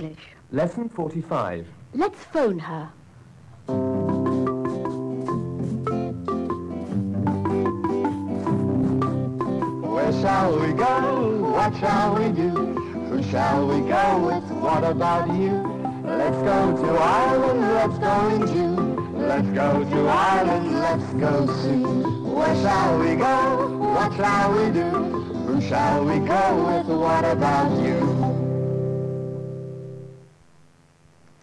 English. Lesson 45. Let's phone her. Where shall we go? What shall we do? Who shall we go with? What about you? Let's go to Ireland, let's go in June. Let's go to Ireland, let's go soon. Where shall we go? What shall we do? Who shall we go with? What about you?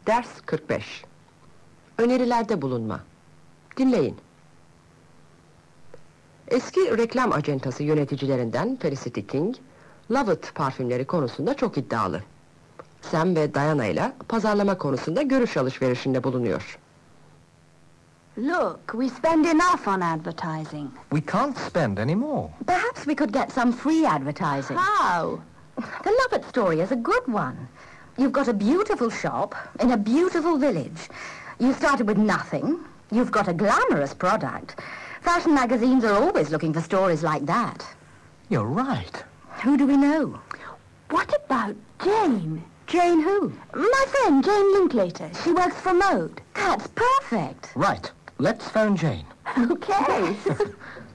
Ders 45. Önerilerde bulunma. Dinleyin. Eski reklam acentası yöneticilerinden Felicity King, Lovett parfümleri konusunda çok iddialı. Sam ve Diana ile pazarlama konusunda görüş alışverişinde bulunuyor. Look, we spend enough on advertising. We can't spend any more. Perhaps we could get some free advertising. How? The Lovett story is a good one. You've got a beautiful shop in a beautiful village. You started with nothing. You've got a glamorous product. Fashion magazines are always looking for stories like that. You're right. Who do we know? What about Jane? Jane who? My friend, Jane Linklater. She works for Mode. That's perfect. Right. Let's phone Jane. Okay.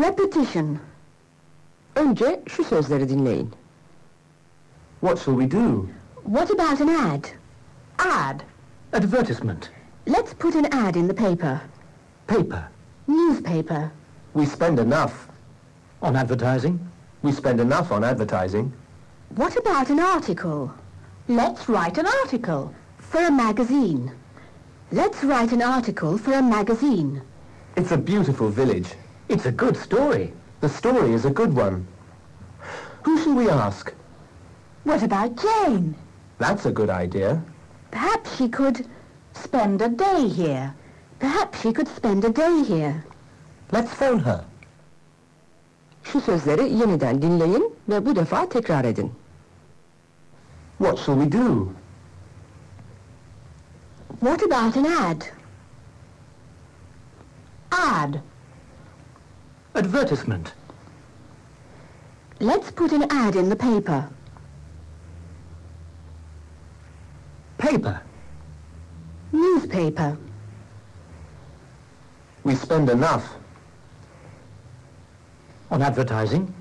Repetition. Önce şu sözleri dinleyin. What shall we do? What about an ad? Ad. Advertisement. Let's put an ad in the paper. Paper. Newspaper. We spend enough. On advertising. We spend enough on advertising. What about an article? Let's write an article. For a magazine. Let's write an article for a magazine. It's a beautiful village. It's a good story. The story is a good one. Who shall we ask? what about Jane? That's a good idea. Perhaps she could... Spend a day here. Perhaps she could spend a day here. Let's phone her. Şu sözleri yeniden dinleyin ve bu defa tekrar edin. What shall we do? What about an ad? Ad. Advertisement. Let's put an ad in the paper. Paper. Newspaper. We spend enough. On advertising.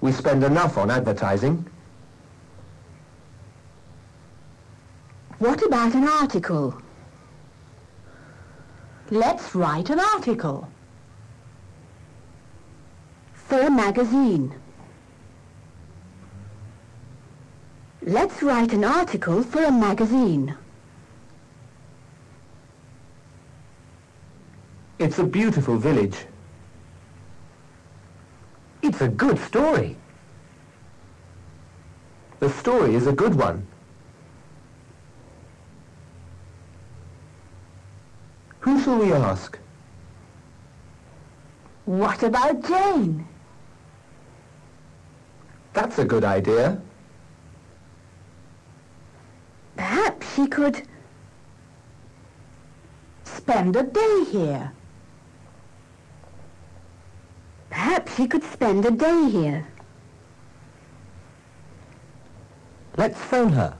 We spend enough on advertising. What about an article? Let's write an article. For a magazine. Let's write an article for a magazine. It's a beautiful village. It's a good story. The story is a good one. Who shall we ask? What about Jane? That's a good idea. Perhaps she could... Spend a day here. Perhaps she could spend a day here. Let's phone her.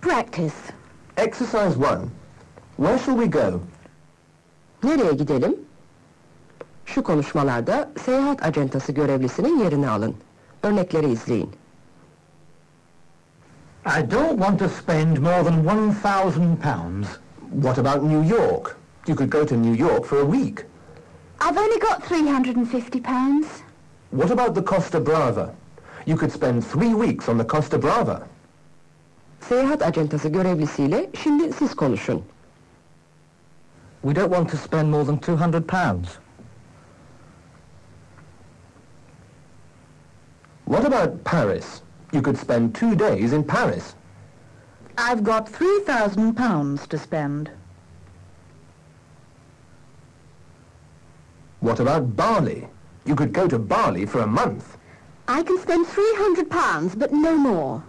Practice. Exercise 1. Where shall we go? Nereye gidelim? Şu konuşmalarda seyahat acentası görevlisinin yerini alın. Örnekleri izleyin. I don't want to spend more than one thousand pounds. What about New York? You could go to New York for a week. I've only got £350. What about the Costa Brava? You could spend three weeks on the Costa Brava. Seyahat acentası görevlisiyle şimdi siz konuşun. We don't want to spend more than two hundred pounds. What about Paris? You could spend two days in Paris. I've got £3,000 to spend. What about Bali? You could go to Bali for a month. I can spend £300, but no more.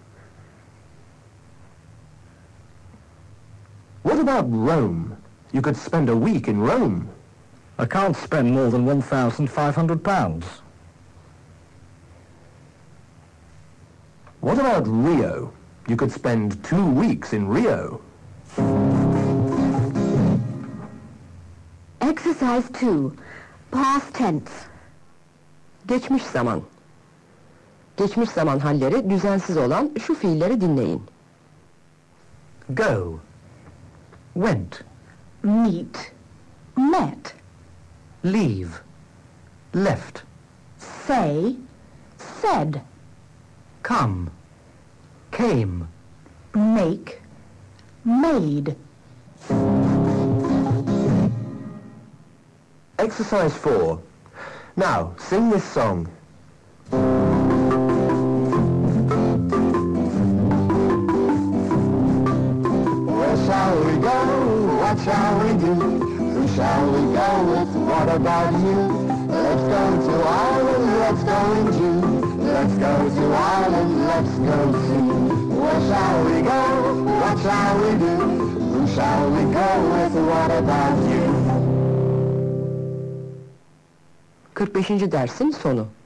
What about Rome? You could spend a week in Rome. I can't spend more than £1,500. What about Rio? You could spend two weeks in Rio. Exercise 2. Past tense. Geçmiş zaman. Geçmiş zaman halleri düzensiz olan şu fiilleri dinleyin. Go. Went. Meet. Met. Leave. Left. Say. Said. Come. Came. Make. Made. Exercise 4. Now, sing this song. Where shall we go? What shall we do? Who shall we go with? What about you? Let's go to Ireland, let's go in June. Let's go to Ireland, let's go see. Where shall we go? What shall we do? Who shall we go with? What about you? 45. dersin sonu.